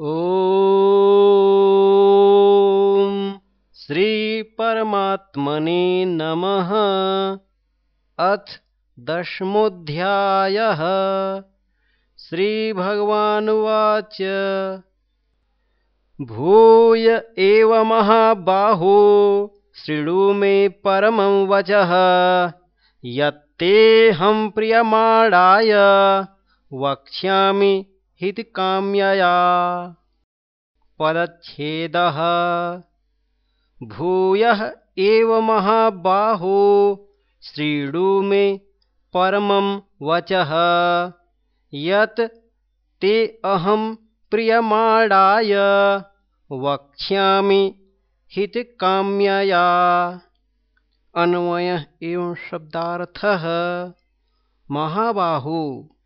ॐ श्रीपरमात्मने नमः। अथ दशमोऽध्यायः। श्रीभगवानुवाच। भूय एव महाबाहो शृणु मे परमं वचः। यत्तेऽहं प्रियमाणाय वक्ष्यामि हितकाम्यया पदच्छेदः भूयः एव महाबाहो शृणु मे परमं वचः। यत् ते अहं प्रियमाणाय, वक्ष्यामि हितकाम्यया अन्वयः एवं शब्दार्थः। महाबाहो,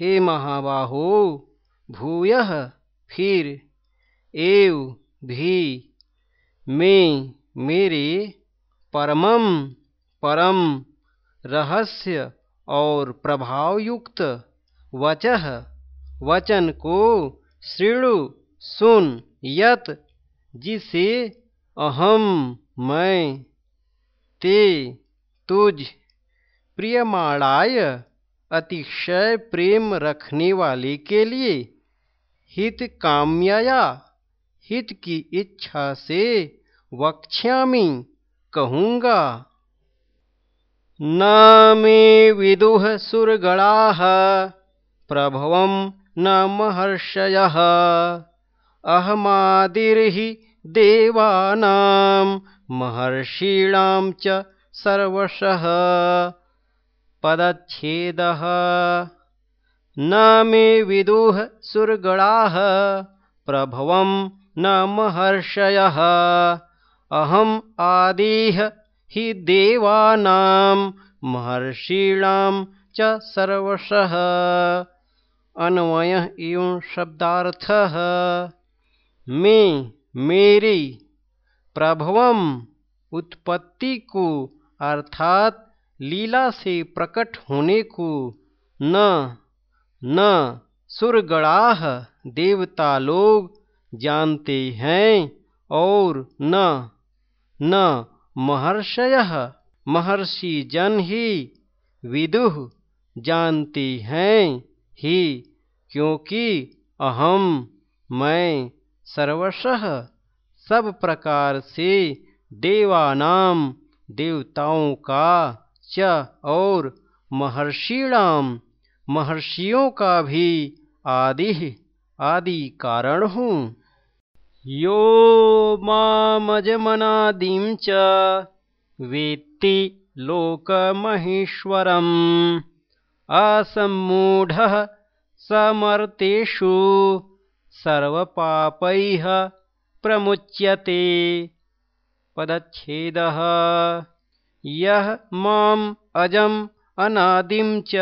हे महाबाहो। भूयः, फिर, एव, भी, में, मेरे परमम परम, रहस्य और प्रभावयुक्त, वच, वचन को श्रृणु, सुन, यत, जिसे अहम मैं, ते, तुझ, प्रियमाणाय, अतिशय प्रेम रखने वाले के लिए हित काम्यया हित की इच्छा से वक्ष्यामि, कहूँगा। न मे विदुः प्रभवं न महर्षयः। अहमादिर्हि देवानां, महर्षीणां च सर्वशः। न मे विदुः सुरगणाः प्रभवं न महर्षयः। अहम् आदिः हि देवानां महर्षीणां च सर्वशः। अन्वयः एवं शब्दार्थः। मैं, मेरी, प्रभवम उत्पत्ति को अर्थात लीला से प्रकट होने को, न न सुरगणाह देवता लोग जानते हैं और न न महर्षय। महर्षि जन ही विदुह जानते हैं ही, क्योंकि अहम मैं, सर्वशः, सब प्रकार से देवानाम, देवताओं का, च और महर्षिणाम महर्षियों का भी आदि आदि कारण हूँ। यो मामजमनादिं च वेत्ति लोकमहेश्वरम्। असम्मूढः समर्तेषु सर्वपापैः प्रमुच्यते। पदच्छेदः, यः माम् च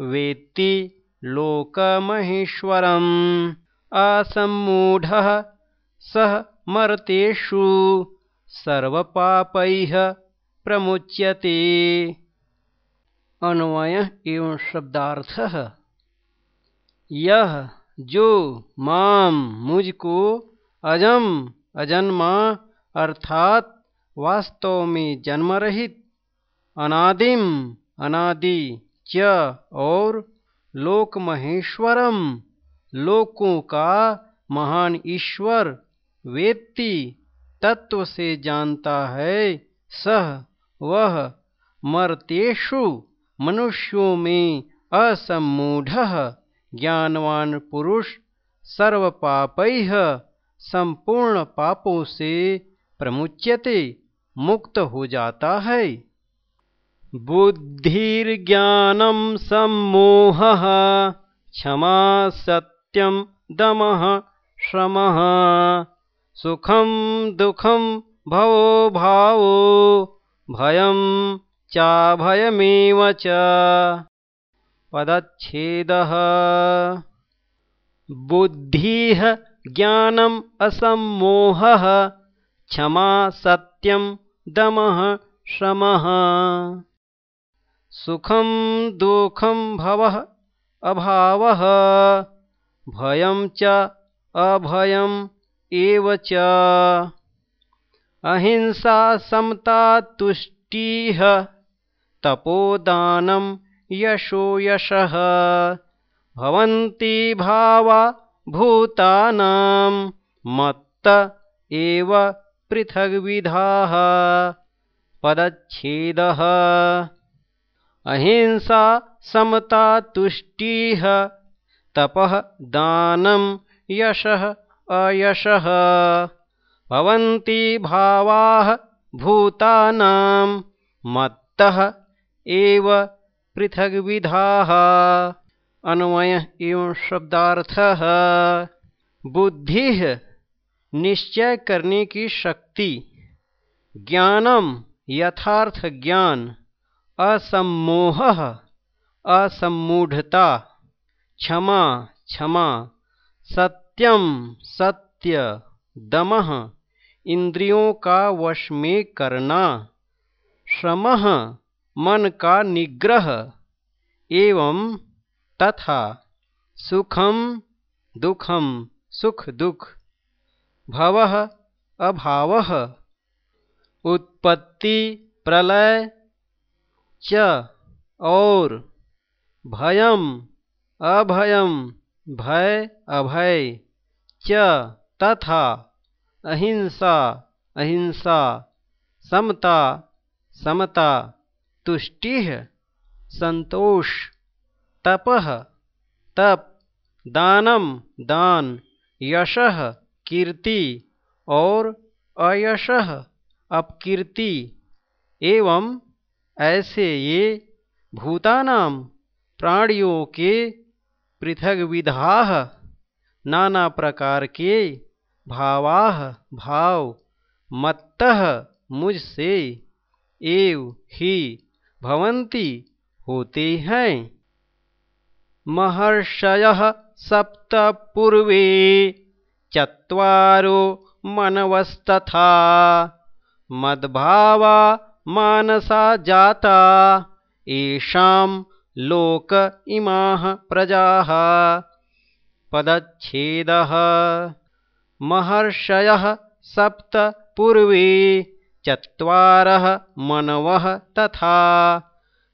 वेत्ति लोकमहेश्वरम्। असम्मूढः सः मर्तेषु सर्वपापैः प्रमुच्यते। अन्वय एवं शब्दार्थः। यह जो माम मुझको अजम अजन्मा, अर्थात वास्तव में जन्म रहित अनादिम, अनादि। च और लोक महेश्वरम लोकों का महान ईश्वर वेत्ति तत्व से जानता है, सह वह मर्तेषु मनुष्यों में असमूढ़ ज्ञानवान पुरुष सर्व पापैः संपूर्ण पापों से प्रमुच्यते, मुक्त हो जाता है। बुद्धिर्ज्ञानम सम्मोह क्षमा सत्यम दमः श्रमः। सुखम दुखम भवो भावो भयं चाभयमेव च। पदच्छेदः। बुद्धिः ज्ञानम् असम्मोहः क्षमा सत्यं दमः श्रमः सुखं दुःखं भवः अभावः। भयं च अभयम् एव च। अहिंसा समता तुष्टिः तपोदानं यशो यशः। भवन्ति भावा भूतानां मत्त एव पृथग्विधाः। पदच्छेदः अहिंसा समता तुष्टिः तपः दानं यशः अयशः। भवन्ति भावाः भूतानां, मत्तः एव पृथग्विधाः। अन्वय एवं शब्दार्थः। बुद्धि निश्चय करने की शक्ति। ज्ञानम यथार्थ ज्ञान। असम्मोह असमूढ़ता क्षमा क्षमा सत्यम सत्य, दम इंद्रियों का वश में करना, श्रम, मन का निग्रह, एवं तथा सुखम दुखम सुख दुख, भव, अभाव, उत्पत्ति, प्रलय च और भयम, अभयम, भय, अभय, च तथा, अहिंसा अहिंसा, समता समता, तुष्टि, संतोष, तप तप, दानम, दान, यश, कीर्ति, और अयश, अपकीर्ति, एवं ऐसे ये भूतानाम प्राणियों के पृथक विधा नाना प्रकार के भावाह भाव मत्त मुझसे एव ही भवंती होते हैं। महर्षय सप्त पूर्वे चत्वारो मनवस्तथा मद्भावा मानसा जाता। येषां लोक इमाः प्रजाः। पदच्छेदः। महर्षयः सप्त पूर्वे। चत्वारः मनवः तथा।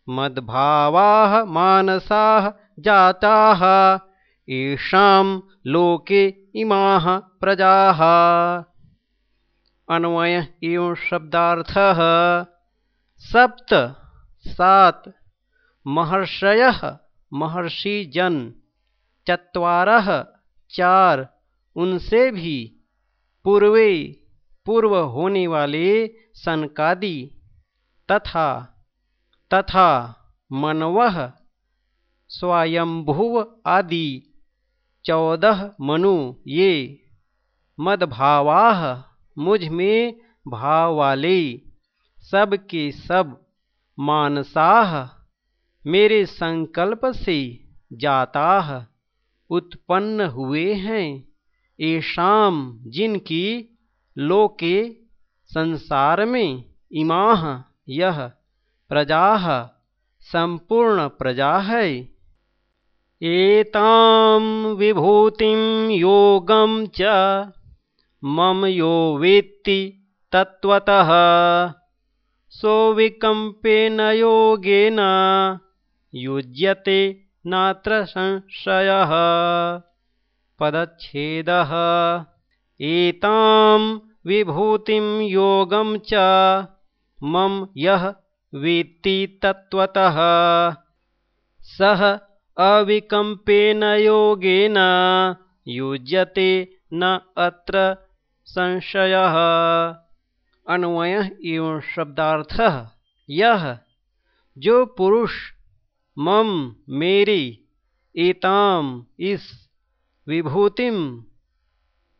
मद्भावाः मानसाः जाताः। येषां लोके इमाः प्रजाः। अन्वय एवं शब्दार्थ। सप्त, सात, महर्षय महर्षि जन चत्वार, चार, उनसे भी पूर्वे, पूर्व होने वाले सनकादि, तथा तथा मनव स्वयंभुव आदि, चौदह मनु ये, मदभावा मुझमें भाव वाले। सब के सब मानसाह, मेरे संकल्प से जाताह, उत्पन्न हुए हैं ऐशाम जिनकी लोके संसार में इमाह, यह प्रजा संपूर्ण प्रजा है। एताम विभूतिम योगम च, मम यो वेत्ति तत्त्वतः। सोविकम्पेन योगेन युज्यते नात्र संशयः। पदच्छेदः। एतां विभूतिं योगं च मम यः वेत्ति तत्त्वतः। सः अविकम्पेन योगेन युज्यते न अत्र संशय अन्वय एवं शब्दार्थ यह जो पुरुष, मम, मेरी, एताम, इस, विभूतिम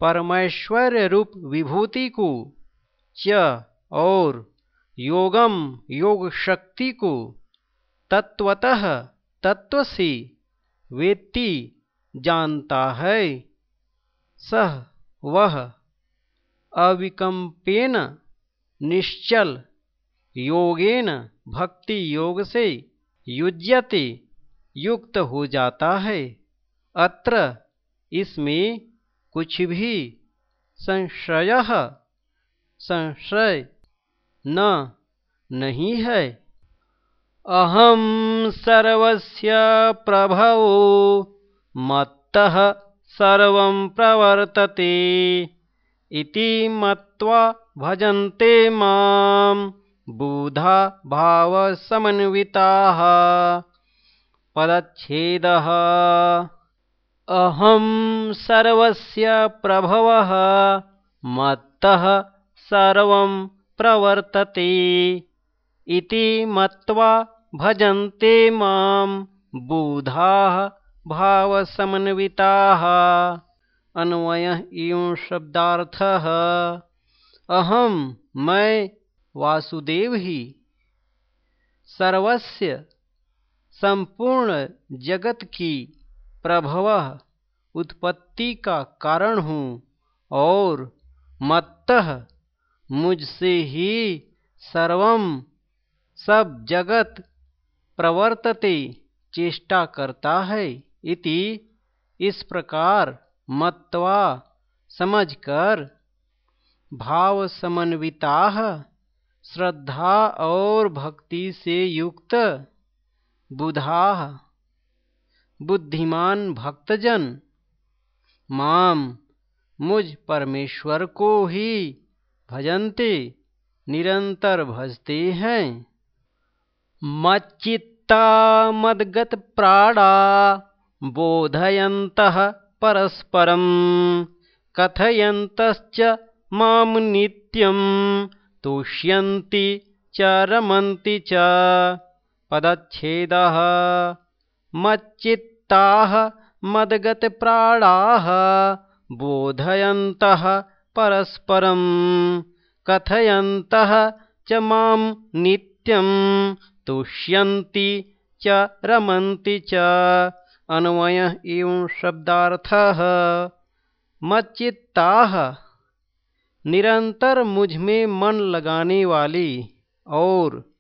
परमेश्वर रूप विभूति को च, और, योगम योग शक्ति को तत्वतः तत्व से वेत्ति, जानता है। सह वह अविकम्पेन निश्चल योगेन भक्ति योग से युज्यते, युक्त हो जाता है। अत्र इसमें कुछ भी संशय संशय न, नहीं है। अहम सर्वस्य प्रभवो मत्तः सर्वं प्रवर्तते इति मत्वा भजन्ते मां बुधा भावसमन्विताः पदच्छेदः। अहं सर्वस्य प्रभवः मत्तः सर्वं प्रवर्तते इति मत्वा भजन्ते मां बुधाः भावसमन्विताः अन्वयः एवं शब्दार्थः अहम मैं, वासुदेव ही, सर्वस्य संपूर्ण जगत की प्रभव उत्पत्ति का कारण हूँ और मत्त मुझसे ही सर्वम सब जगत प्रवर्तते चेष्टा करता है इति इस प्रकार मत्वा समझकर भाव समन्विता श्रद्धा और भक्ति से युक्त बुधा। बुद्धिमान भक्तजन, माम मुझ परमेश्वर को ही भजन्ते, निरंतर भजते हैं। मच्चित्ता मदगत प्राणा बोधयन्तः परस्परं कथयन्तश्च मां नित्यं तुष्यन्ति च रमन्ति च पदच्छेदः मच्चित्ताः मद्गतप्राणाः बोधयन्तः परस्परं कथयन्तः च मां नित्यं तुष्यन्ति च रमन्ति च अन्वय एवं शब्दार्थः मच्चित्ता निरंतर मुझमें मन लगाने वाली और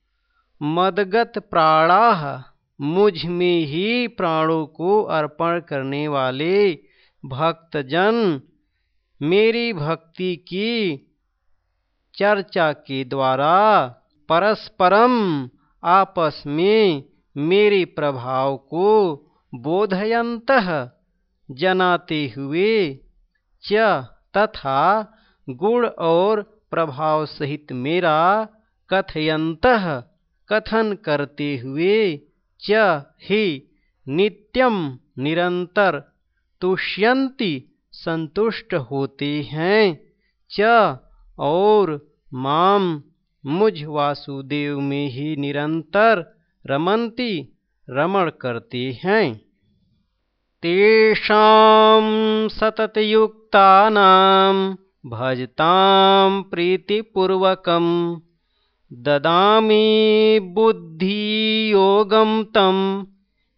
मदगत प्राणा मुझमें ही प्राणों को अर्पण करने वाले भक्तजन, मेरी भक्ति की चर्चा के द्वारा परस्परम आपस में मेरे प्रभाव को बोधयंत जनाते हुए च तथा गुण और प्रभाव सहित मेरा कथयंत कथन करते हुए च ही नित्यम निरंतर तुष्यंति संतुष्ट होते हैं। च और माम मुझ वासुदेव में ही निरंतर रमंती रमण करते हैं। तेषां सततयुक्तानां भजतां प्रीतिपूर्वकं ददामि बुद्धियोगं तं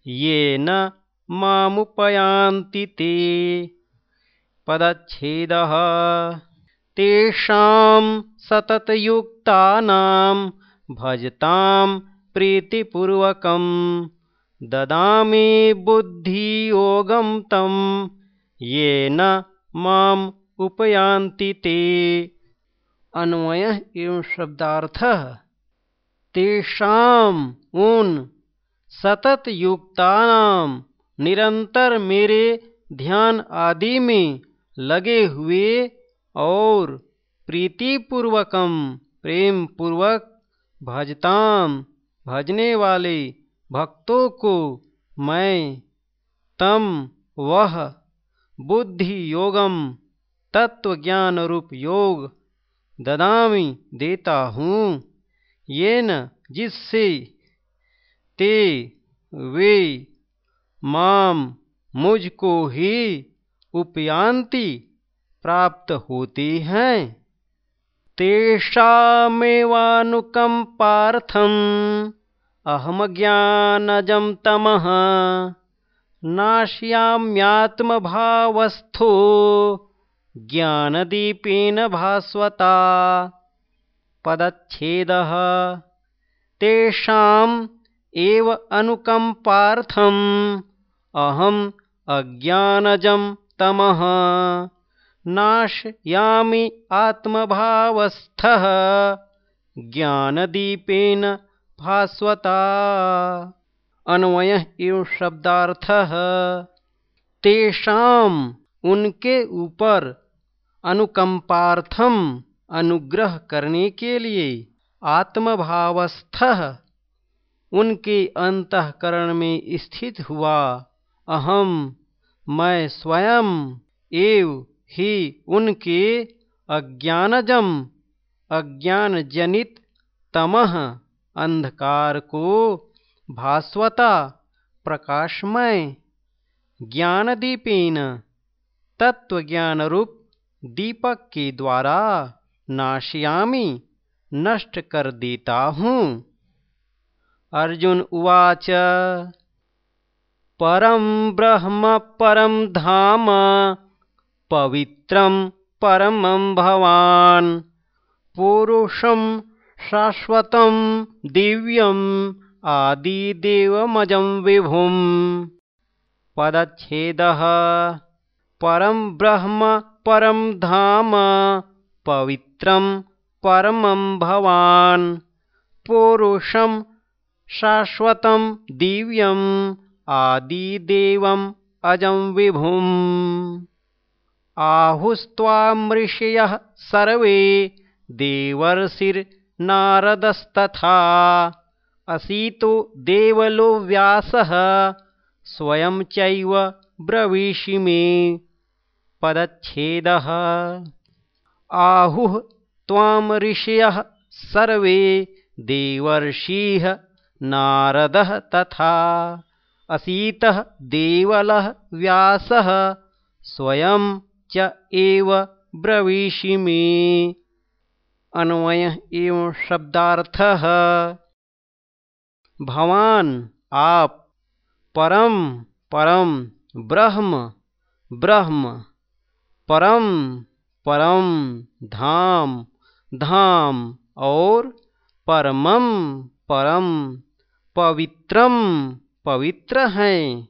येन मामुपयान्ति ते। पदच्छेदः तेषां सततयुक्तानां भजतां प्रीतिपूर्वकं ददामि बुद्धियोगं तं येन माम उपयांति ते। अन्वय एवं शब्दार्थ। तेषाम उन सतत युक्तानाम निरंतर मेरे ध्यान आदि में लगे हुए और प्रीतिपूर्वकम प्रेम पूर्वक भजताम भजने वाले भक्तों को मैं तम वह बुद्धि योगम तत्व ज्ञान रूप योग ददामी देता हूँ। ये न जिससे ते वे माम मुझको ही उपयांति प्राप्त होती हैं। तेषामेवानुकम्पार्थम् तमः नाश्याम्यात्मभावस्थो ज्ञानदीपेन भास्वता। पदच्छेदः। तेषाम् एव अनुकम्पार्थम्। अहम् अज्ञानजं तमः। नाशयामि आत्मभावस्थः। ज्ञानदीपेन भास्वता। अन्वय एवं शब्दार्थ। तेषाम उनके ऊपर अनुकंपार्थम अनुग्रह करने के लिए आत्मभावस्थ उनके अंतकरण में स्थित हुआ। अहम मैं स्वयं, एव ही उनके अज्ञानजम अज्ञान जनित तमह अंधकार को भास्वता, प्रकाशमय, ज्ञानदीपेन तत्वज्ञान रूप दीपक के द्वारा नाशयामी नष्ट कर देता हूँ। अर्जुन उवाच, परम ब्रह्म, परम धाम, पवित्रं परमं भवान्। पुरुषं शाश्वतं दिव्यम् आदिदेवमजं विभुम्। पदच्छेदः परं ब्रह्म परं धाम पवित्रं परमं भवान्। पुरुषं शाश्वतं दिव्यम् आदिदेवम् अजं विभुम्। आहुस्त्वामृषयः सर्वे देवर्षिर्नारदस्तथा असीतो देवलो व्यासः स्वयं चैव ब्रवीषि मे पदच्छेदः। आहुः त्वां ऋषयः सर्वे देवर्षिः नारदः तथा असीतः देवलः व्यासः स्वयं च एव ब्रवीषि मे। अन्वय एवं शब्दार्थः। भवान आप परम परम ब्रह्म ब्रह्म परम परम, धाम धाम, और परमम परम पवित्रम पवित्र हैं,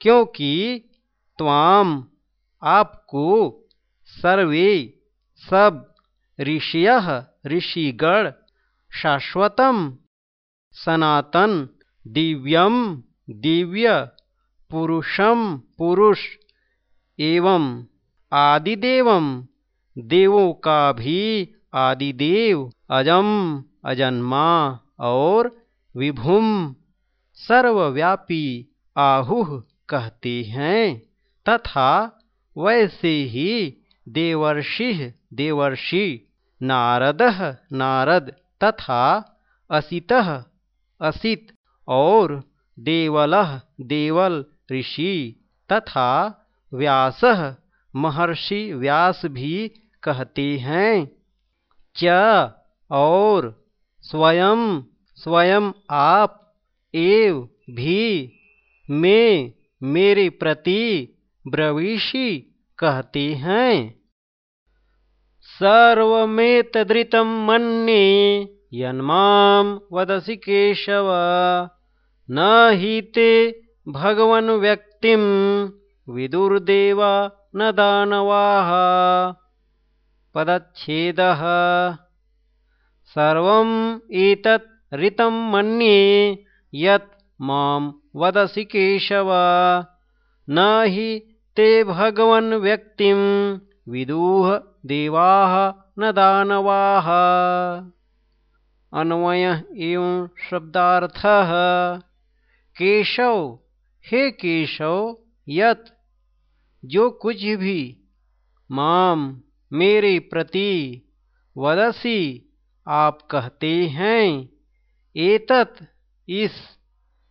क्योंकि त्वाम आपको सर्वे सब ऋषिय, ऋषिगण, शाश्वतम, सनातन दिव्यम दिव्य पुरुषम पुरुष, एवं आदिदेवम देवों का भी आदिदेव, अजम, अजन्मा और विभुम सर्वव्यापी आहुह कहते हैं, तथा वैसे ही देवर्षि देवर्षि, नारद नारद तथा असित असित और देवल देवल ऋषि तथा व्यास महर्षि व्यास भी कहते हैं, च और स्वयं स्वयं आप एव भी में, मेरे प्रति ब्रवीषि कहते हैं। सर्वमेतदृतं मन्ये यन्मां वदसि केशव, न हि ते भगवन् व्यक्तिं विदुर्देव न दानवाः पदच्छेदः। सर्वम् एतत् ऋतं मन्ये यत् मां वदसि केशव। न हि ते भगवन् व्यक्तिं विदुः देवाः न दानवाः। अन्वय एवं शब्दार्थः। केशव हे केशव यत जो कुछ भी माम मेरे प्रति वदसी आप कहते हैं, एतत इस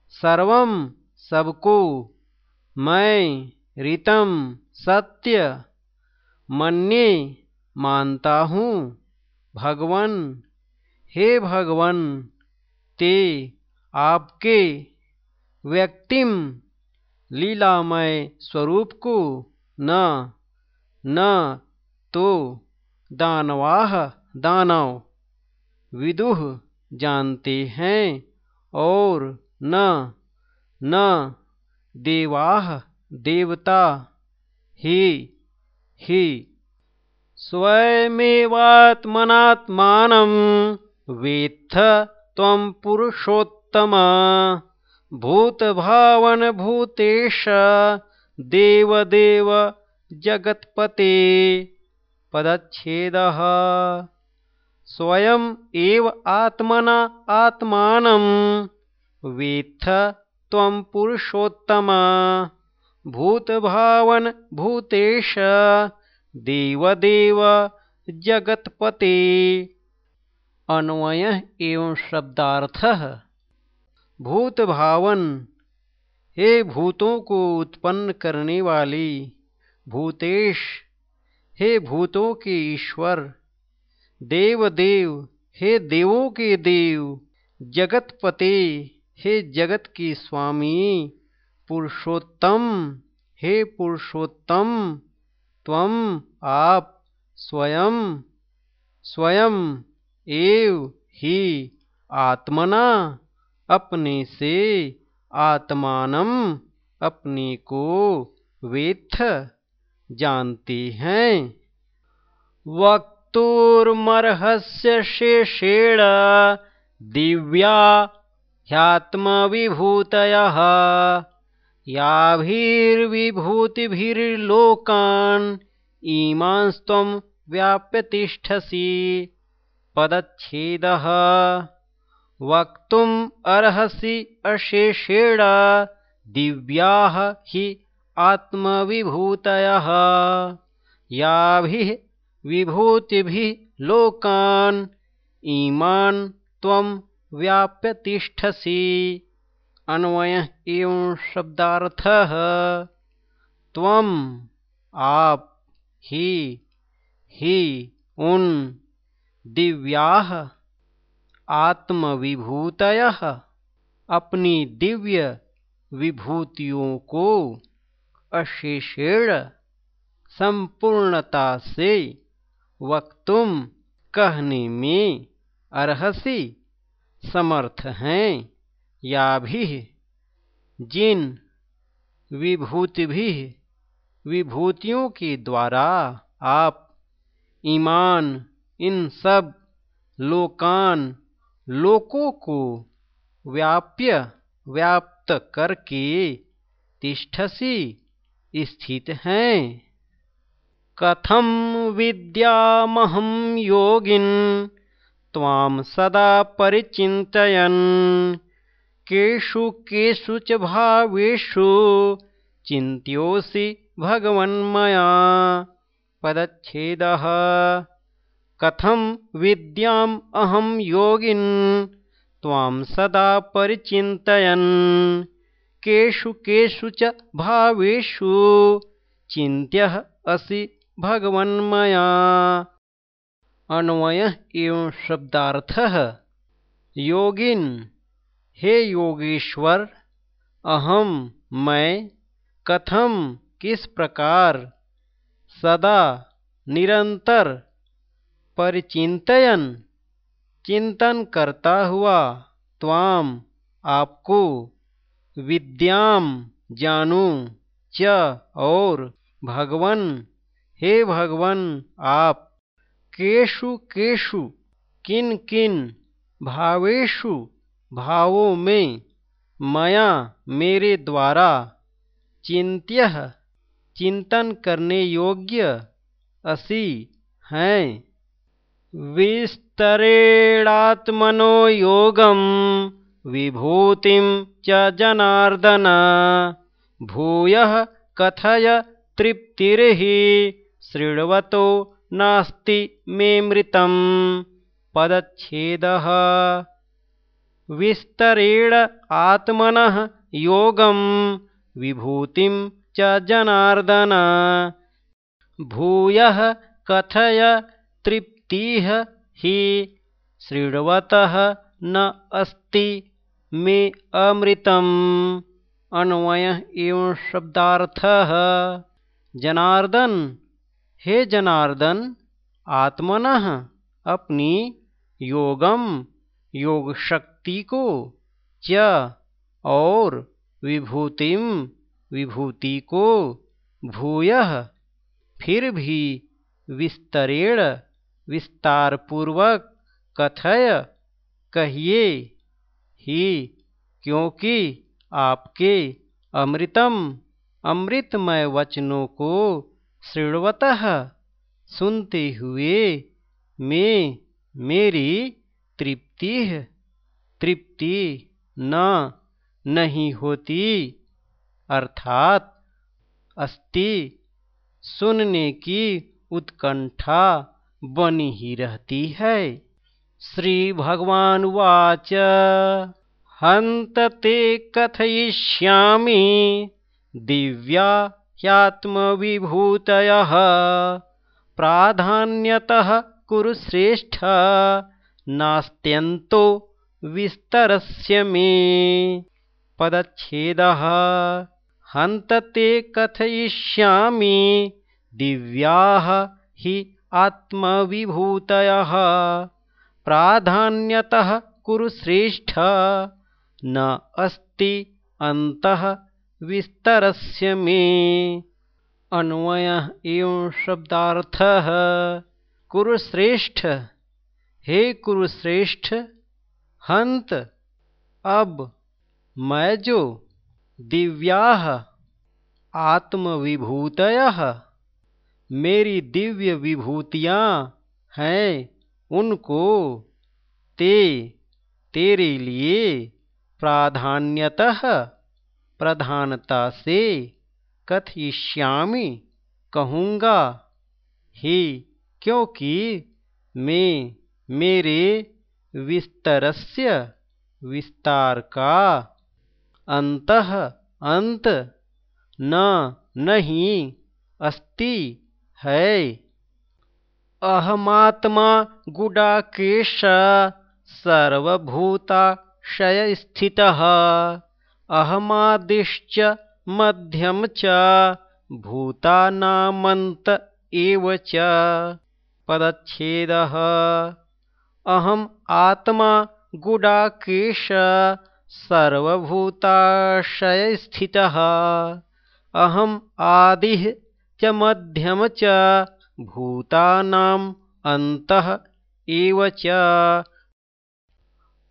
सर्वम सबको मैं ऋतम सत्य मन्ये मानता हूँ। भगवन, हे भगवन, ते आपके व्यक्तिम लीलामय स्वरूप को न न तो दानवाह दानव। विदुह जानते हैं और न न देवाह देवता। ही ही। स्वयमेवात्मनात्मानं वेत्थ त्वं पुरुषोत्तम। भूतभावनभूतेश देवदेव जगत्पते पदच्छेदः। स्वयम् एव आत्मना आत्मानं वेत्थ त्वं पुरुषोत्तम। भूतभावन भूतेश देवदेव जगतपते। अन्वय एवं शब्दार्थ भूत भावन हे भूतों को उत्पन्न करने वाली भूतेश, हे भूतों के ईश्वर देव देव हे देवों के देव, जगतपते, हे जगत के स्वामी, पुरुषोत्तम, हे पुरुषोत्तम त्वम आप स्वयं स्वयं एव ही आत्मना। अपने से आत्मानम अपने को वेत्थ जानते हैं। वक्तुर्मर्हस्य शेषेण दिव्या ह्यात्मविभूतयः, याभिर्विभूतिभिर्लोकान् इमांस्त्वं व्याप्य तिष्ठसि। पदच्छेदः। वक्तुम् अर्हसि अशेषेण दिव्याः हि आत्मविभूतयः। याभिः विभूतिभिः लोकान् इमान् त्वं व्याप्य तिष्ठसि अन्वय एवं शब्दार्थ। त्वम आप ही ही उन दिव्या आत्मविभूतय। अपनी दिव्य विभूतियों को अशेषेण संपूर्णता से वक्तुम कहने में अर्हसी, समर्थ हैं या भी जिन विभूति भी विभूतियों के द्वारा आप ईमान इन सब लोकान लोकों को व्याप्य व्याप्त करके तिष्ठसी स्थित हैं। कथम विद्यामहम योगिन ताम सदा परिचितयन केषु केषु च भावेषु चिन्त्योऽसि भगवन्मया। पदच्छेदः। कथं विद्याम् अहं योगिन्? त्वां सदा परिचिन्तयन्। केषु केषु च भावेषु चिन्त्यः असि भगवन्मया। अन्वय एवं शब्दार्थः। योगिन, हे योगेश्वर अहम मैं कथम किस प्रकार? सदा निरंतर परिचिंतन चिंतन करता हुआ त्वाम आपको विद्याम जानू च और भगवन। हे भगवन, आप केशु केशु, किन किन भावेशु भावों में मया मेरे द्वारा चिंत्य चिंतन करने योग्य असी हैं। विस्तरेणात्मनो योगम विभूतिम च जनार्दन। भूय कथय तृप्तिर्हि शृण्वतो नास्ति मे मृतं पदच्छेदः। विस्तरेण आत्मनः योगं विभूतिं च जनार्दन। भूयः कथय तृप्तिः हि शृण्वतः न अस्ति मे अमृतम्। अन्वय एवं शब्दार्थः। जनार्दन, हे जनार्दन, आत्मन अपनी योगम योग शक्ति को च और विभूतिम विभूति को भूय। फिर भी विस्तरेण विस्तारपूर्वक कथय, कहिए, ही, क्योंकि आपके अमृतम, अमृतमय वचनों को श्रृणवतः सुनते हुए मैं, मेरी तृप्ति तृप्ति न, नहीं होती, अर्थात अस्ति, सुनने की उत्कंठा बनी ही रहती है। श्री भगवान वाच। हंत ते कथयिष्यामि। दिव्या ह्यात्मविभूतयः प्राधान्यतः कुरु श्रेष्ठ नास्त्यन्तो विस्तरस्य मे। पदच्छेदः। हन्तते कथयिष्यामि। दिव्याः हि आत्मविभूतयः। प्राधान्यतः कुरु श्रेष्ठ। न अस्ति अन्तः विस्तरस्य मे। अन्वय एवं शब्दार्थ। कुरुश्रेष्ठ हे कुरुश्रेष्ठ हंत अब मैं जो दिव्या, आत्मविभूतय। मेरी दिव्य विभूतियाँ हैं उनको ते तेरे लिए प्राधान्यतः प्रधानता से कथयिष्यामि, कहूँगा, ही, क्योंकि मैं मेरे विस्तरस्य विस्तार का अंत अंत न, नहीं, अस्ति है। अहमात्मा गुडाकेश सर्वभूताशय स्थितः। अहमादिश्च मध्यम च भूतानामन्त एव च। पदच्छेदः। अहम् आत्मा गुडाकेश सर्वभूताशयस्थितः अहम् आदिः च मध्यम च भूतानाम् अन्तः च।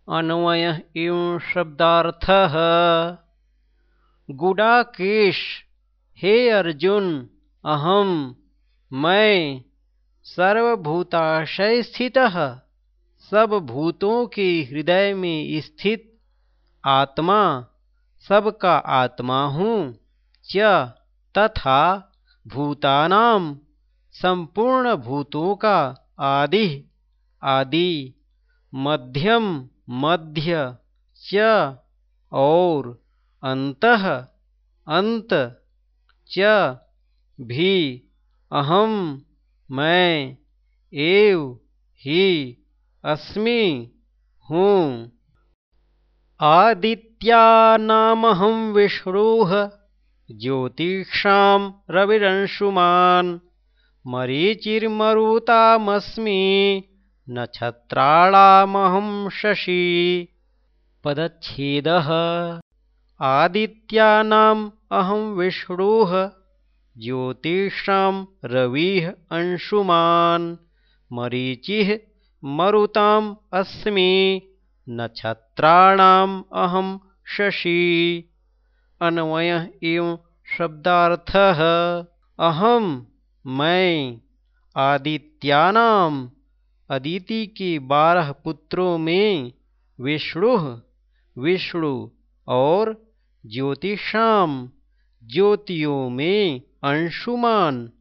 अन्वयः एवं शब्दार्थः। गुडाकेश, हे अर्जुन अहम मैं, सर्वभूताशय स्थित। सब भूतों के हृदय में स्थित आत्मा, सबका आत्मा हूँ, च तथा भूतानाम, संपूर्ण भूतों का आदि आदि, मध्यम, मध्य, च, और अंत अंत, च, भी, अहम, मैं, एव, ही, अस्मि, हूँ। आदित्यानामहं विष्णुः ज्योतिषां रविरंशुमान् मरीचिर्मरुतामस्मि नक्षत्राणामहं शशि। पदच्छेदः। आदित्यानाम् अहं विष्णुः ज्योतिषां रविः अंशुमान् मरीचिः मरुताम् अस्मि नक्षत्राणाम् अहं शशि अन्वयः एवं शब्दार्थः। अहम मैं आदित्यानाम अदिति के बारह पुत्रों में विष्णु विष्णु और ज्योतिषाम ज्योतियों में अंशुमान,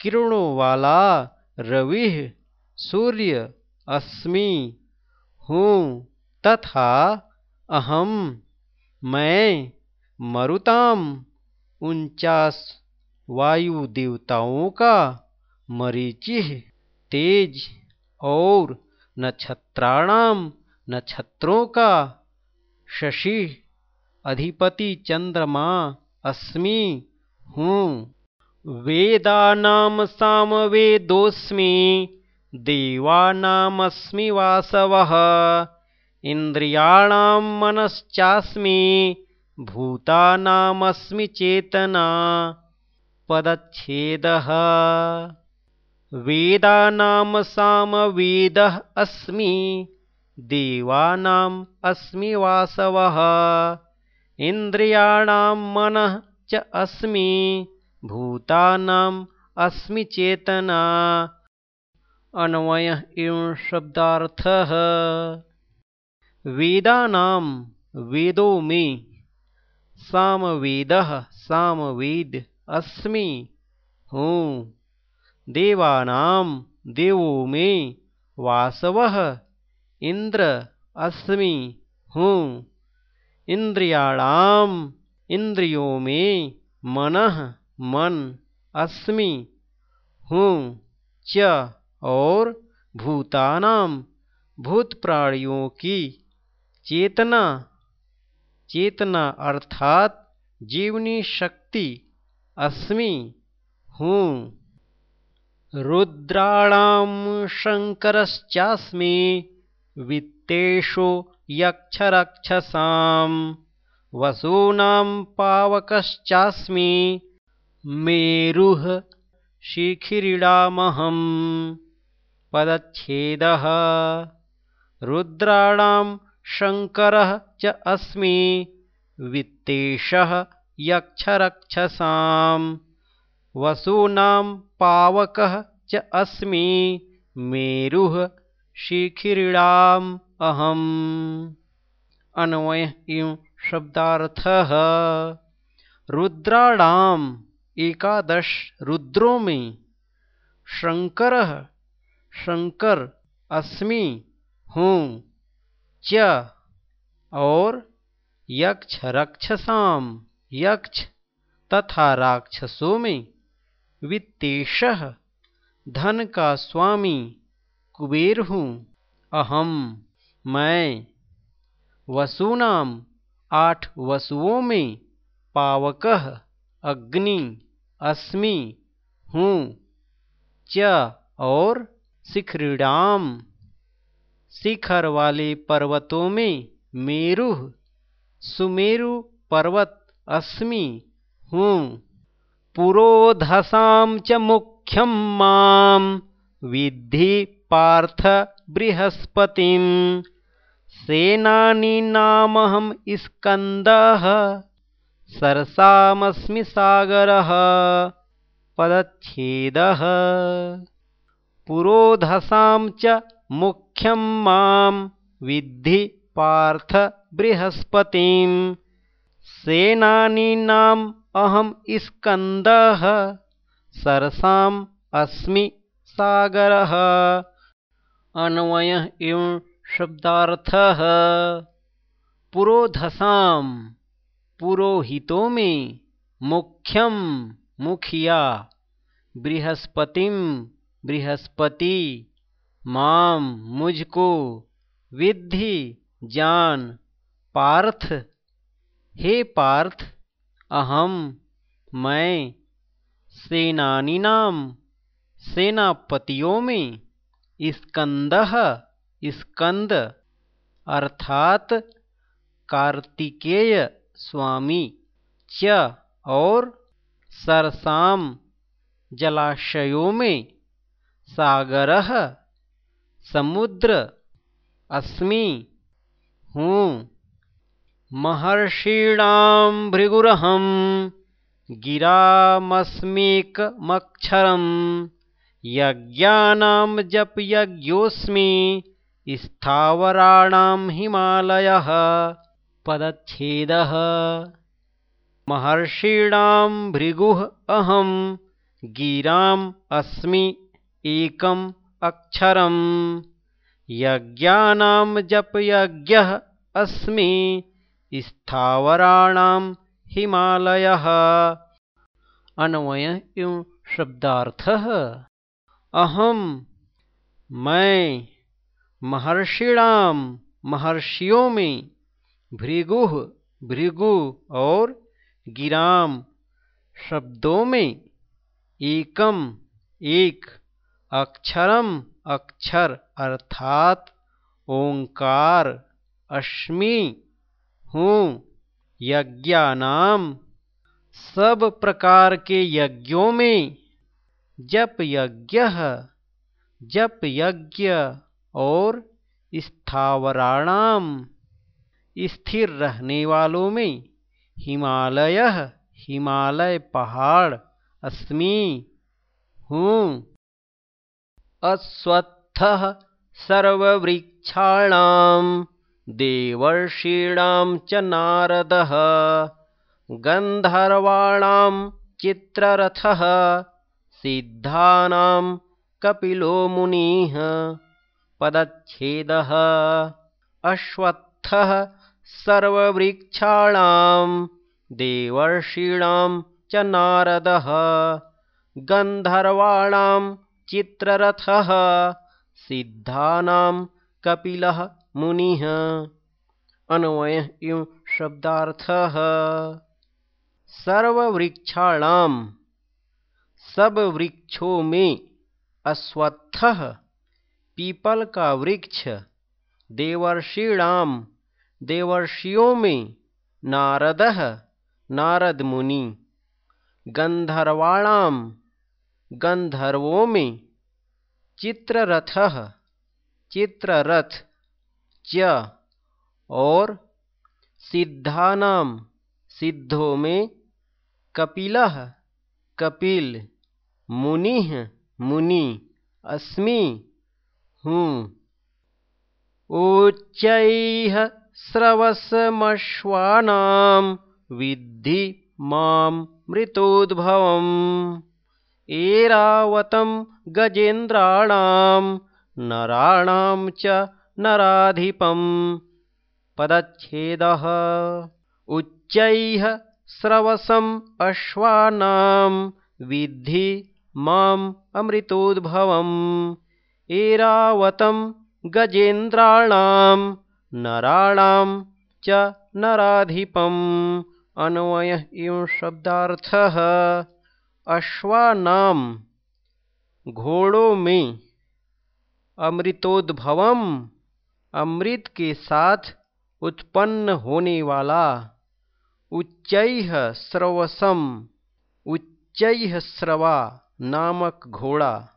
किरणों वाला रवि, सूर्य, अस्मि हूँ, तथा अहम मैं मरुताम, उनचास वायु देवताओं का मरीचिह, तेज और नक्षत्राणाम, नक्षत्रों का शशि, अधिपति चंद्रमा, अस्मि हूँ। वेदानाम सामवेदोऽस्मि देवानामस्मि वासवः इन्द्रियाणां मनश्चास्मि भूतानामस्मि चेतना पदच्छेदः। वेदानां सामवेदः अस्मि देवानाम् अस्मि वासवः। इन्द्रियाणां मनः च अस्मि भूतानाम् अस्मि चेतना। अन्वयः एवं शब्दार्थः। वेदानां वेदों में सामवेदः सामवेद अस्मि। हूँ। देवानां देवो में वासवः इंद्र अस्मि। हूँ। इंद्रियाणाम इंद्रियों में मन मन अस्मि। हूँ। च और भूतानाम भूत प्राणियों की चेतना चेतना अर्थात जीवनी शक्ति अस्मि हूँ। रुद्राणां शङ्करश्चास्मि वित्तेषु यक्षरक्षसां वसूनां पावकश्चास्मि मेरुः शिखिरिडामहं पदच्छेदः। रुद्राणां शङ्करः च अस्मि वित्तेशः वसूनां पावकः अस्मि मेरुः अहम्। अन्वय एवं शब्दार्थः। रुद्राणाम एकादश रुद्रों में। शंकर शंकर, अस्मि, हूँ। च और यक्ष रक्षसाम, यक्ष तथा राक्षसों में वित्तेश धन का स्वामी, कुबेर हूँ। अहम, मैं। वसुनाम, आठ वसुओं में, पावक, अग्नि, अस्मि हूँ। च और शिखरिणाम शिखर वाले पर्वतों में मेरु सुमेरु पर्वत अस्मि हूँ। पुरोधसां च मुख्यं माँ विद्धि पार्थ बृहस्पतिम् सेनानीनामहं स्कन्दः, सरसामस्मि सागरः, पदच्छेदः। पुरोधसां च मुख्यं मां विद्धि पार्थ बृहस्पतिं। सेनानीनाम् अहं स्कन्दः सरसाम् अस्मि सागरः। अन्वयः एवं शब्दार्थः। पुरोधसाम पुरोहितों में मुख्यम मुखिया बृहस्पतिम बृहस्पति माम मुझको विद्धि जान पार्थ। हे पार्थ, अहम मैं सेनानी नाम, सेनापतियों में स्कंद स्कंद। अर्थात कार्तिकेय स्वामी च और सरसाम जलाशयों में सागर समुद्र अस्मि। हूँ। महर्षीणां भृगुरहं गिरामस्मेकमक्षरम् यज्ञानां जपयज्ञोऽस्मि स्थावराणां हिमालयः पदच्छेदः। महर्षीणां भृगुः अहं गिराम् अस्मि। एकम् अक्षरम् यज्ञानां जपयज्ञः अस्मि स्थावराणां हिमालयः। अन्वय एवं शब्दार्थः। अहम, मैं, महर्षिणाम, महर्षियों में, भृगु भृगु और गिराम, शब्दों में, एकम, एक। अक्षरम अक्षर अर्थात ओंकार, अश्मि, हूँ, यज्ञानाम, सब प्रकार के यज्ञों में। जप यज्ञ जप यज्ञ और स्थावराणाम। स्थिर रहने वालों में हिमालय हिमालय पहाड़ अस्मि हूँ अश्वत्थ सर्ववृक्षाणां देवर्षीणां च नारदः गन्धर्वाणां चित्ररथः सिद्धानां कपिलो मुनिः पदच्छेदः। अश्वत्थः सर्ववृक्षाणां देवर्षीणां च नारदः गन्धर्वाणां चित्ररथः। सिद्धानां कपिलः मुनिः। अन्वय एवं शब्दार्थः। सर्ववृक्षाणाम सब वृक्षों में अश्वत्थ पीपल का वृक्ष देवर्षिणाम देवर्षियों में नारद नारद मुनि गंधर्वाणाम गंधर्वों में चित्ररथ चित्ररथ, च, और सिद्धानाम, सिद्धों में कपिल कपिल, मुनि मुनि, अस्मि, हूँ। उच्च स्रवसमश्वानां विद्धि माँ मृतोद्भवम्। एरावतं गजेन्द्राणां नराणां च नराधिपं पदच्छेदः। उच्चैः स्रवसम् अश्वानां विद्धि माम् अमृतोद्भवम्। एरावतं गजेन्द्राणां नराणां च नराधिपम्। अन्वय एवं शब्दार्थः अश्वानाम, घोड़ों में, अमृतोद्भवम, अमृत के साथ उत्पन्न होने वाला, उच्च स्रवसम, उच्च स्रवा नामक घोड़ा।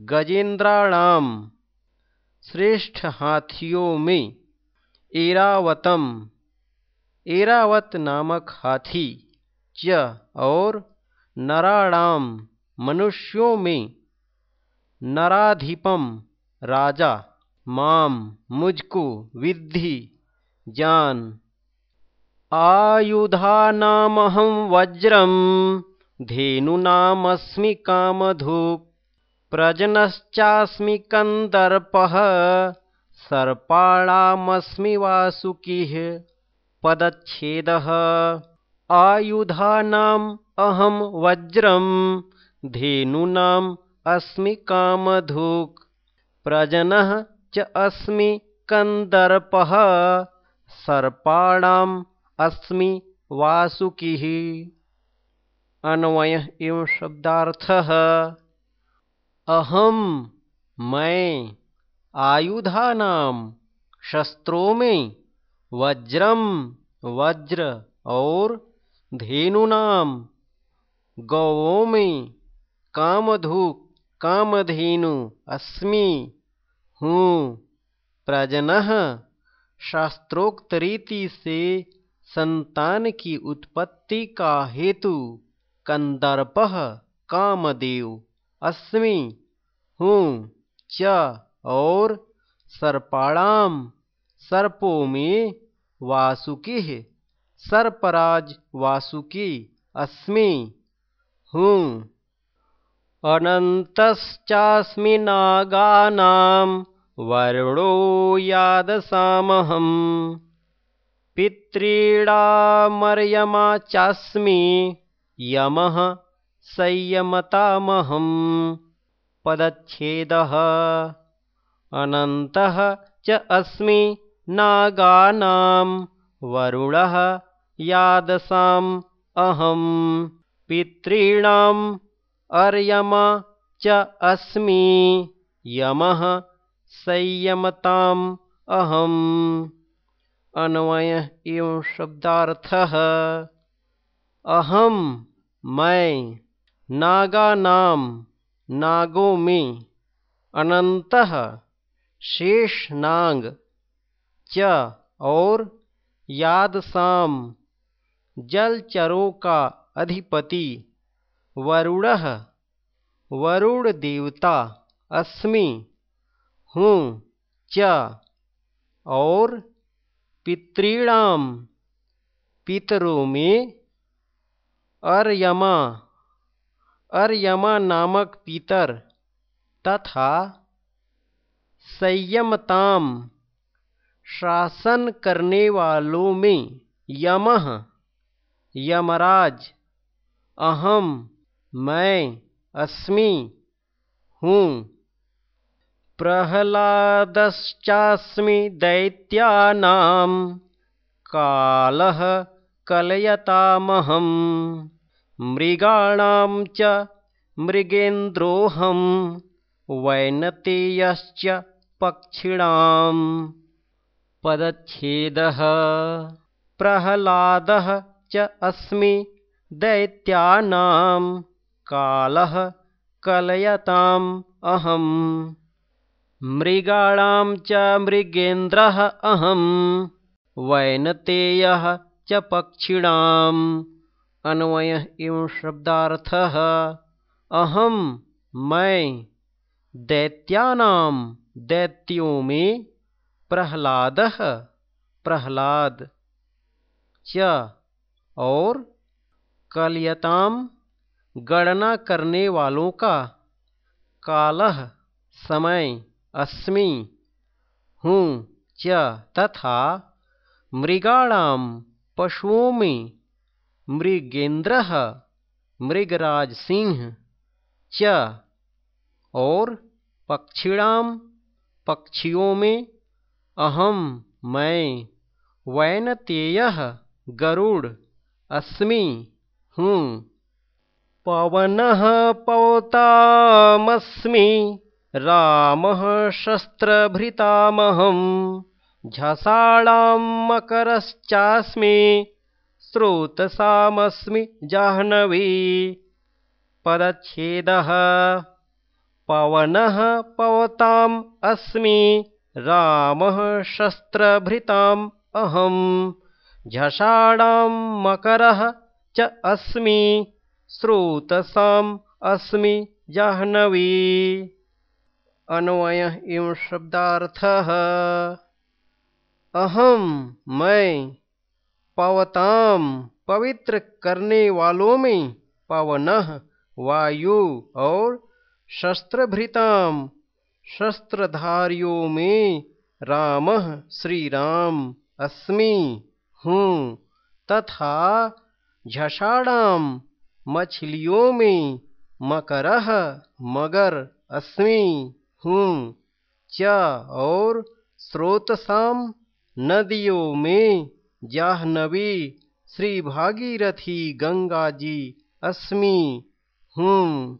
गजेंद्राणाम, श्रेष्ठ हाथियों में, एरावतम, एरावत नामक हाथी, च और नराणाम, मनुष्यों में। नराधिपम, राजा, माम, मुझको विद्धि, जान। आयुधानामहं वज्रं धेनूनामस्मि कामधुक् प्रजनश्चास्मि कन्दर्पः, सर्पाणामस्मि वासुकिः। पदच्छेदः। आयुधानाम् अहं वज्रं धेनूनाम् अस्मि कामधुक्। प्रजनः च अस्मि कन्दर्पः, सर्पाणाम् अस्मि वासुकिः। अन्वय एवं शब्दार्थः। अहम मैं आयुधानाम शस्त्रों में वज्रम वज्र, और धेनुनाम गौों में कामधुक कामधेनु अस्मि। हूँ, प्रजन शास्त्रोक्त रीति से संतान की उत्पत्ति का हेतु कंदर्प कामदेव अस्मि। हूँ, च, और सर्पाणाम सर्पों में वासुकी, सर्पराज वासुकी अस्मि। हूँ। अनन्तश्चास्मि नागानां वरुणो यादसामहम्। पितॄणामर्यमा चास्मि यमः संयमतामहं पदच्छेदः। अनन्तः च अस्मि नागानां वरुणः यादसाम् अहं पितॄणाम् अर्यमा च अस्मि। यमः संयमताम् अहम्। अन्वय एवं शब्दार्थ। अहम मैं नागा नाम नागों में अनंत शेष नाग च और यादसाम। जलचरों का अधिपति वरुण वरुण देवता अस्मि, हूँ च, और पितृणाम पितरों में अर्यमा अर्यमा नामक पितर तथा संयमताम शासन करने वालों में यमः, यमराज अहम मैं अस्मि हूँ। प्रहलादश्चास्मि दैत्यानां कालः कलयतामहम् मृगाणां च मृगेन्द्रोऽहं वैनतेयश्च पक्षिणां पदच्छेदः। प्रह्लादः च अस्मि दैत्यानां कालः कलयताम् अहम्। मृगाणां च मृगेन्द्रः अहं वैनतेयः च पक्षिणाम्। अन्वय एवं शब्दार्थ। अहम मैं दैत्यानाम दैत्यों में प्रहलाद। प्रहलाद। च। और कलयताम गणना करने वालों का कालह समय अस्मि हूँ च तथा मृगाणाम पशुओं में मृगेन्द्र मृगराज सिंह च और पक्षिणाम पक्षियों में अहम मैं वैनतेय गरुड़ अस्मि पवन पौतामस्मि राम शस्त्रभृतामहं झसाणां मकरश्चास्मि स्रोतसामस्मि जाह्नवी। पदच्छेदः। पवनः पवताम् अस्मि रामः शस्त्रभृताम् अहम् झषाणां मकरः अस्मि स्रोतसाम् अस्मि जाह्नवी। अन्वय एवं शब्दार्थः। अहम मैं, पवताम, पवित्र करने वालों में पवन, वायु और शस्त्रभृताम, शस्त्रधारियों में राम श्री राम अस्मि, हूँ, तथा झषाणाम मछलियों में मकर मगर अस्मि, हूँ, च और स्रोतसाम, नदियों में जाह्नवी श्री भागीरथी गंगा जी अस्मि, हूँ।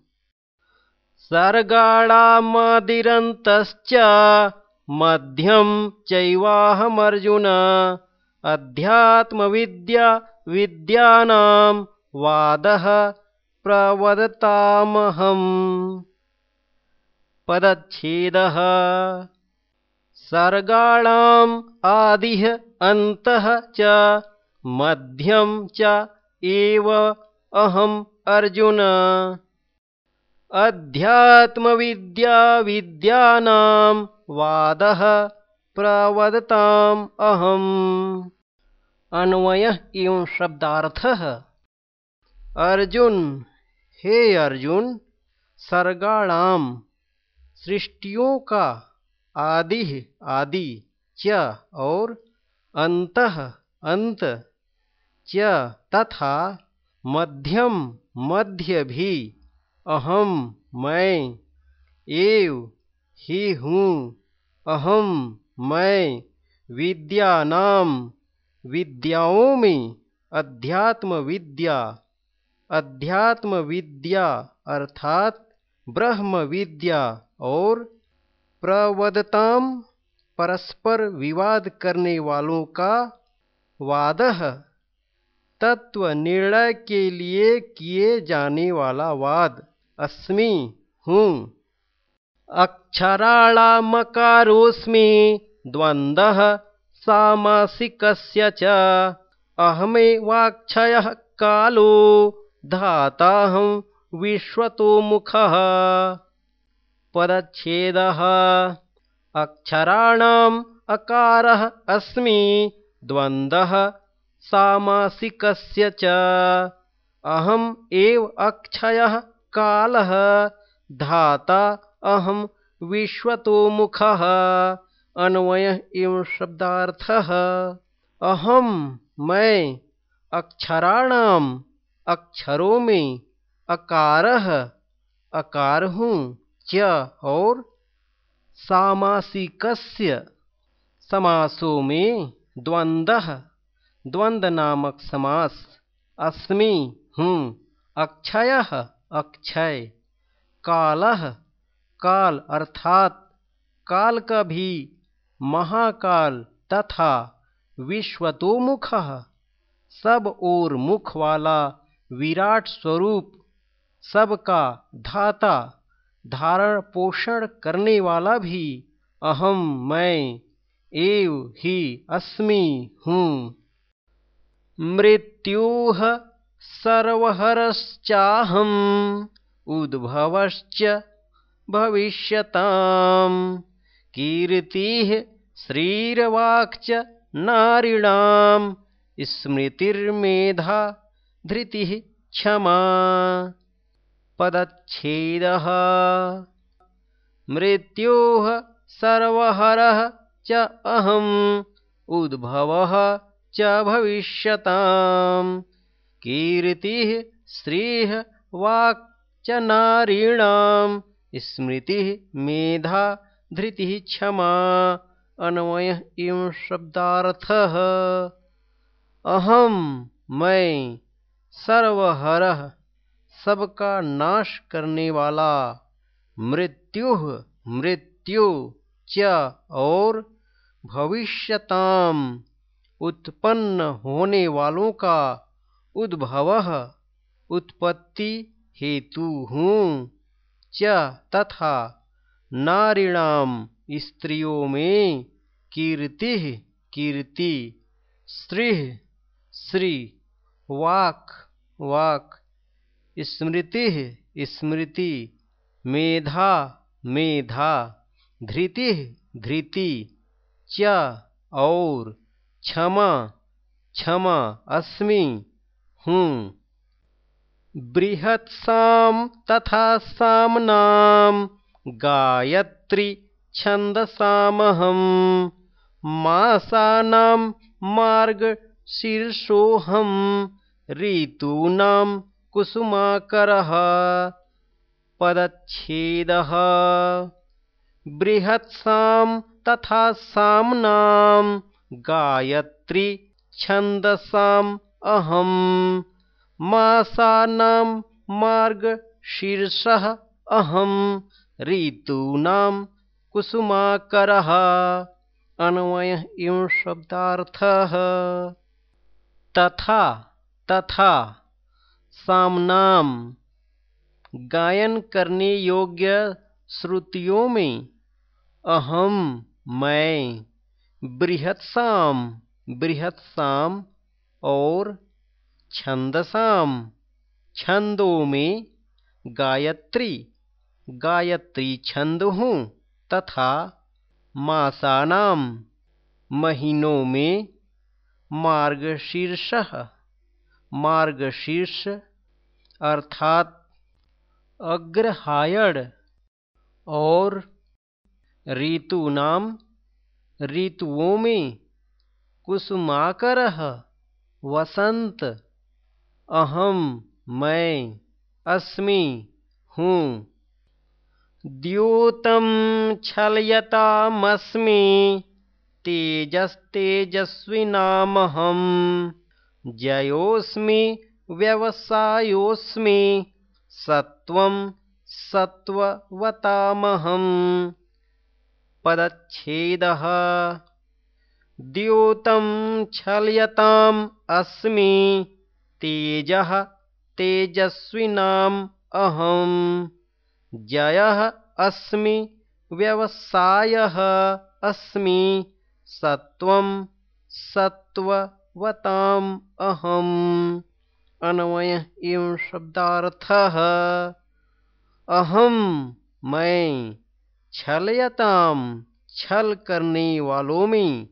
सर्गाणामादिरन्तश्च मध्यम चैवाहमर्जुन, अध्यात्मविद्या विद्यानां वादः प्रवदतामहम्। पदच्छेदः। सर्गाणाम् आदिः अन्तः च मध्यम च एव अहम् अर्जुन। अध्यात्मविद्या विद्यानां वादः प्रवदताम् अहम् अन्वय एवं शब्दार्थः। अर्जुन, हे अर्जुन सर्गाणाम सृष्टियों का आदि आदि च और अंत अंत च तथा मध्यम मध्य भी अहम मैं एव ही हूँ, अहम मैं विद्यानाम विद्याओं में अध्यात्म विद्या अध्यात्म विद्या अर्थात ब्रह्म विद्या और प्रवदताम परस्पर विवाद करने वालों का वाद तत्व निर्णय के लिए किए जाने वाला वाद। अस्मि, हूँ। अक्षराणामकारोऽस्मि द्वन्द्वः सामासिकस्य च। अहमेवाक्षयः कालो धाताहं विश्वतोमुखः। पदच्छेदः। अक्षराणाम् अकारः अस्मि द्वन्द्वः सामासिकस्य च। अहम् एव अक्षयः कालः धाता अहम विश्वतोमुखः अन्वय एवं शब्दार्थः। अहम मैं, अक्षराणाम अक्षरों में अकार अकार हूँ, च, और सामासिकस्य। समासों में द्वंद्व द्वंद नामक समास, अस्मि, हूँ, अक्षय अक्षय। काल काल अर्थात, काल का भी महाकाल तथा विश्वतोमुख। सब और मुख वाला विराट स्वरूप, सबका धाता, धारण पोषण करने वाला भी अहम मैं, एव ही अस्मि हूँ। मृत्युः सर्वहरश्चाहम्, उद्भवश्च भविष्यताम्। कीर्तिः श्रीर्वाक्च नारिणां स्मृतिर्मेधा धृतिः क्षमा। पदच्छेदः। मृत्योः सर्वहरः च अहम्, उद्भवः च भविष्यताम्। कीर्तिः श्रीः वाक् च नारीणां स्मृतिः मेधा धृतिः क्षमा अन्वय एवं शब्दार्थ। अहम मैं, सर्वहर, सबका नाश करने वाला, मृत्यु मृत्यु च और भविष्यताम उत्पन्न होने वालों का उद्भव, उत्पत्ति हेतु हूँ, च तथा नारिणाम स्त्रियों में कीर्ति कीर्ति श्री श्री वाक वाक। स्मृति स्मृति। मेधा मेधा। धृति धृति। च, और। क्षमा क्षमा। अस्मि, हूँ। बृहत्साम तथा सामनाम गायत्री छन्दसामहं मासानां मार्गशीर्षोऽहं ऋतूनां कुसुमाकरः पदच्छेदः। बृहत्सां तथा साम्नां गायत्री छन्दसाम् अहं मासानां मार्गशीर्षः अहं ऋतूनां कुसुमाकरः अन्वय एवं शब्दार्थः। तथा तथा सामनाम गायन करने योग्य श्रुतियों में अहम मैं, बृहत्साम बृहत्साम और छंदसाम, छंदों में गायत्री गायत्री छंद हूँ तथा मासानाम महीनों में मार्गशीर्ष मार्गशीर्ष अर्थात अग्रहायण और ऋतु नाम ऋतुओं में कुसुमाकर वसंत अहम मैं, अस्मि हूँ। द्योतं छलयतामस्मि तेजस्तेजस्विनामहं जयोऽस्मि व्यवसायोऽस्मि सत्त्वं सत्त्ववतामहम्। पदच्छेदः। द्योतं छलयताम् अस्मि तेजः तेजस्विनाम् अहम् जयः अस्मि, व्यवसायः अस्मि सत्वं सत्त्ववताम् अहम्। अन्वय एवं शब्दार्थः। अहम मैं छलयताम, छल करने वालों में,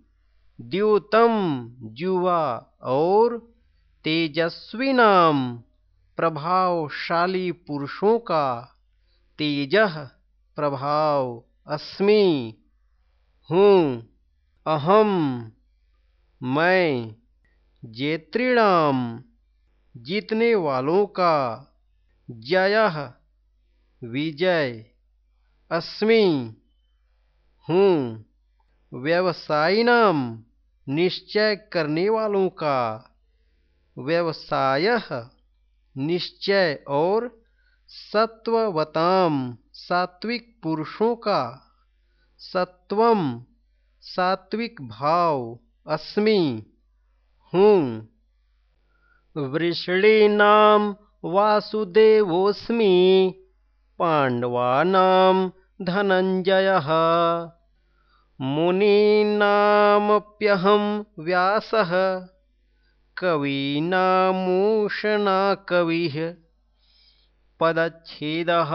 द्योतम जुआ और तेजस्वी नाम, प्रभावशाली पुरुषों का तेज प्रभाव अस्मि। हूँ अहम मैं जेत्रिणाम जीतने वालों का जय विजय अस्मि। हूँ व्यवसायी नाम निश्चय करने वालों का व्यवसाय निश्चय और सत्ववताम सात्विक पुरुषों का सत्वम सात्विक भाव अस्मि। हूँ। वृषणीनाम वासुदेवोऽस्मि पाण्डवानां धनञ्जयः। मुनीनामप्यहं व्यासः कवीनामूषणा कविः पदच्छेदः।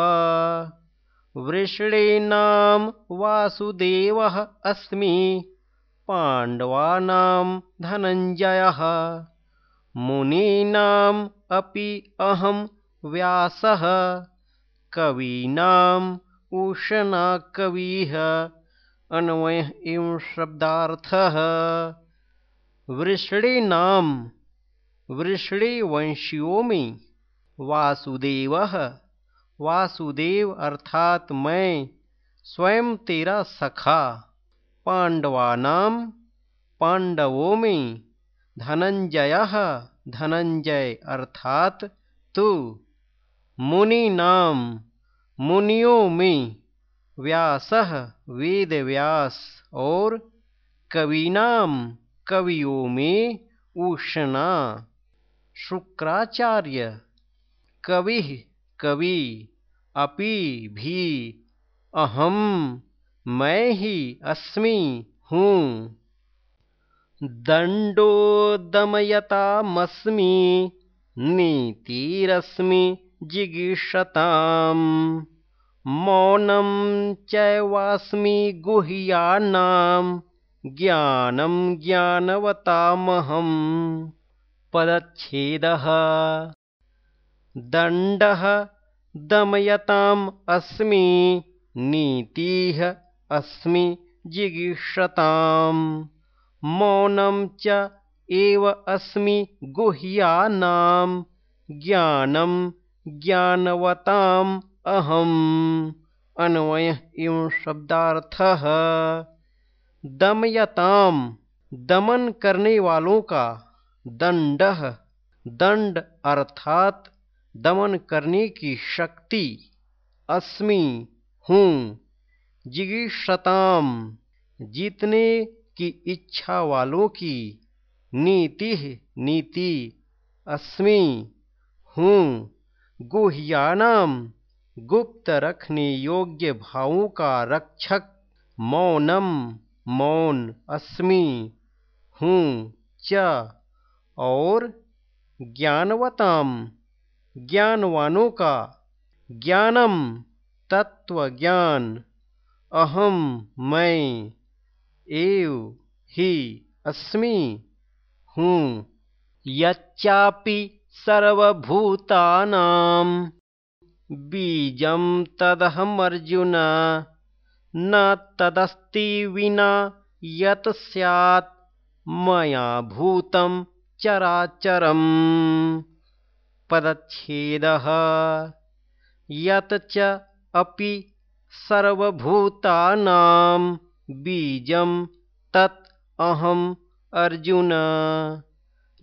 वृषणीनां वासुदेवः अस्मि पाण्डवानां धनञ्जयः। मुनीनाम् अपि अहं व्यासः कवीनाम उषणा कविः अन्वय एवं शब्दार्थ। वृषणी नाम वृषणी वंशियों में वासुदेव। वासुदेव अर्थात मैं, स्वयं तेरा सखा। पांडवानाम, पांडवों में, धनंजय। धनंजय अर्थात तू। मुनि नाम मुनियों में, व्यास वेद व्यास और कविनाम, कवियों में उष्णा। शुक्राचार्य कवि कवि अपि भी अहम मैं ही अस्मि हूँ। दण्डोदमयतामस्मि नीतिरस्मि जिगीषताम्। मौनं चैवास्मि गुह्यानां ज्ञानं ज्ञानवतामहम्। पदच्छेदः दण्डः दमयताम् अस्मि, नीतिः अस्मि जिगीषताम्। मौनं च एव अस्मि गुह्यानां ज्ञानं ज्ञानवताम अहम। अन्वय एवं शब्दार्थः। दमयताम, दमन करने वालों का दंड दंड अर्थात दमन करने की शक्ति अस्मि हूँ, जिगीषताम। जीतने की इच्छा वालों की नीति नीति अस्मि हूँ, गुह्यानाम। गुप्त रखने योग्य भावों का रक्षक मौनम, मौन अस्मि हूँ, च। और ज्ञानवताम। ज्ञानवानों का। ज्ञानम तत्व ज्ञान अहम मैं, एव, ही, अस्मि, हूँ। यच्चापि सर्वभूतानां। बीजं तदहमर्जुन। न तदस्ति विना यत् स्यात्। मया भूतं चराचरम्। पदच्छेदः। यत् च अपि सर्वभूतानां बीजं तत् अहम् अर्जुन।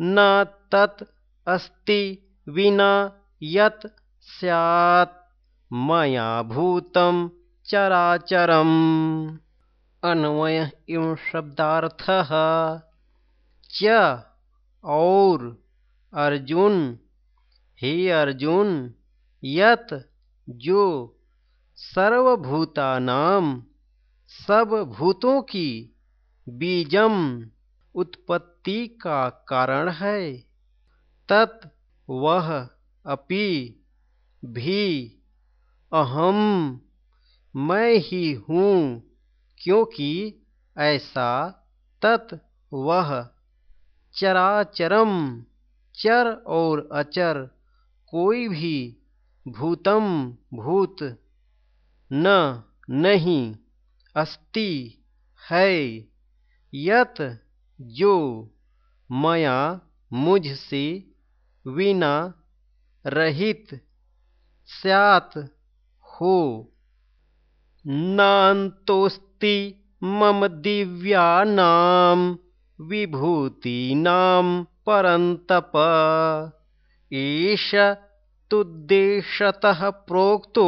न तत् अस्ति विना यत् स्यात् मया भूतं चराचरम्। अन्वय एवं शब्दार्थः। च और अर्जुन हे अर्जुन, यत जो सर्वभूतानाम, सब भूतों की बीजम उत्पत्ति का कारण है, तत् वह अपि भी अहम मैं ही हूँ, क्योंकि ऐसा तत् वह चराचरम चर और अचर कोई भी भूतम भूत न नहीं, अस्ति है यत जो मया मुझसे विना रहित स्यात् हो। नान्तोऽस्ति मम दिव्यानां विभूतीनां परन्तप। एष तुद्देशतः प्रोक्तो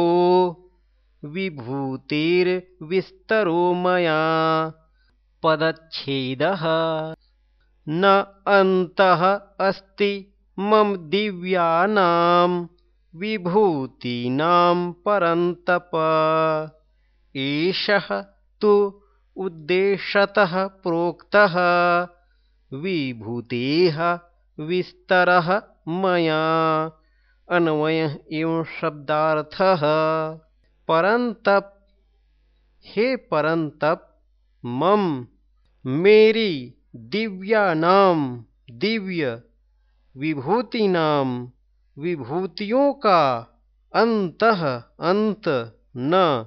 विभूतिर्विस्तरो मया। पदच्छेदः न अन्तः अस्ति मम दिव्यानां विभूतीनां परन्तप। एषः तु उद्देशतः प्रोक्तः विभूतेः विस्तरः मया अन्वयः एवं शब्दार्थः। परंतप हे परंतप मम, मेरी दिव्या नाम दिव्य विभूति नाम विभूतियों का अंत अंत न,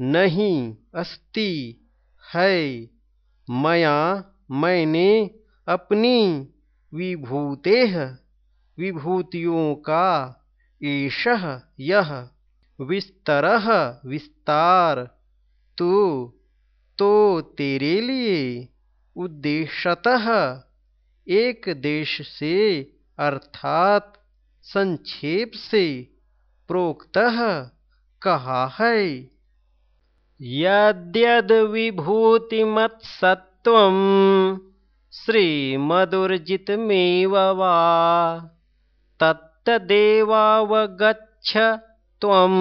नहीं अस्ति, है। मया, मैंने अपनी विभूते विभूतियों का ईश यह विस्तर विस्तार। तो तो तेरे लिए उद्देश्यतः एक देश से, अर्थात संक्षेप से प्रोक्त कहा है। यद्यद्विभूतिमत्सत्त्वं श्रीमदुर्जितमेव वा। तत्तदेवावगच्छ त्वं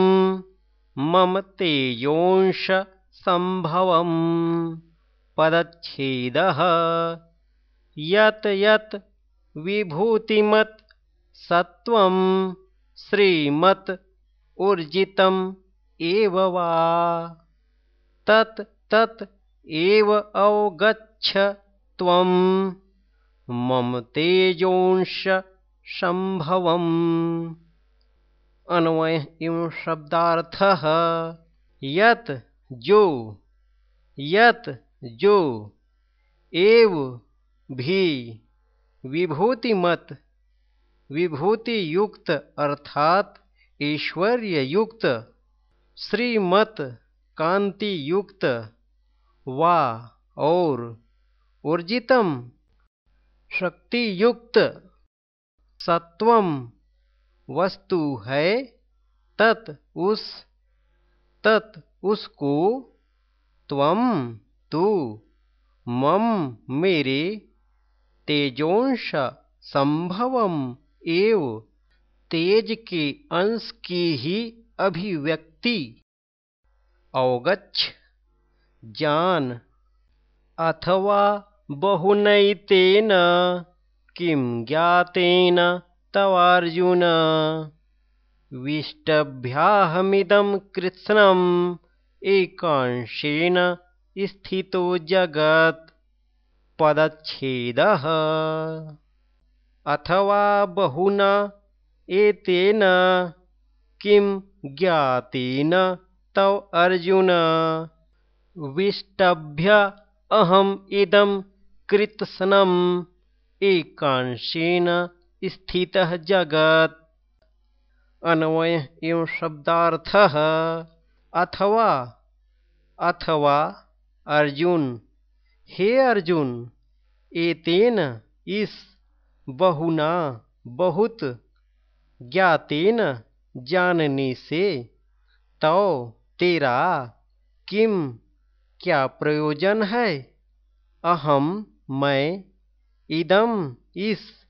मम तेजोंशसम्भवम् पदच्छेदः। यत् यत् विभूतिमत् श्रीमत् ऊर्जितम् एव वा। तत् तत् एव अवगच्छ त्वं मम तेजोंश संभवम् अन्वय एवं शब्दार्थः। यत, जो। यत, जो। एव, भी। विभूतिमत। विभूति युक्त अर्थात ऐश्वर्य युक्त श्रीमत कांति युक्त वा, और। ऊर्जितम। शक्ति युक्त सत्वम वस्तु है, तत् उस, तत् उसको त्वम तू मम मेरे तेजोंश संभवम एव तेज के अंश की ही अभिव्यक्ति। अवगच्छ, जान, अथवा बहुनैतेन किं ज्ञातेन तवार्जुन? विष्टभ्याहमिदं कृत्स्नम् एकांशेन स्थितो जगत्। पदच्छेदः। अथवा बहुना एतेन। किं ज्ञातेन तव अर्जुन? विष्टभ्य अहम इदम कृत्स्नम एकांशेन स्थितः जगत। अन्वय एवं शब्दार्थ। अथवा अथवा अर्जुन। हे अर्जुन, एतेन इस बहुना बहुत ज्ञातेन जानने से तो तेरा किम क्या प्रयोजन है? अहम, मैं इदम इस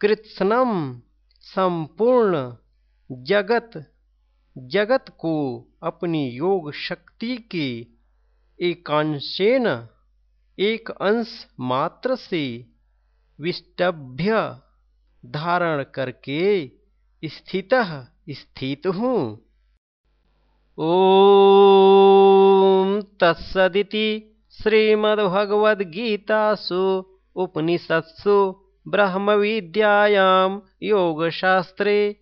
कृत्स्नम संपूर्ण जगत जगत को अपनी योग शक्ति के एकांशेन एक अंश मात्र से विष्टभ्य धारण करके स्थित स्थित हूँ। ओम तत्सदिति श्रीमद्भगवद्गीतासु उपनिषत्सु ब्रह्मविद्यायां योगशास्त्रे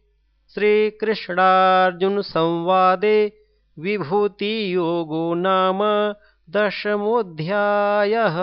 श्रीकृष्णार्जुनसंवादे विभूतियोगो नाम दशमोऽध्यायः।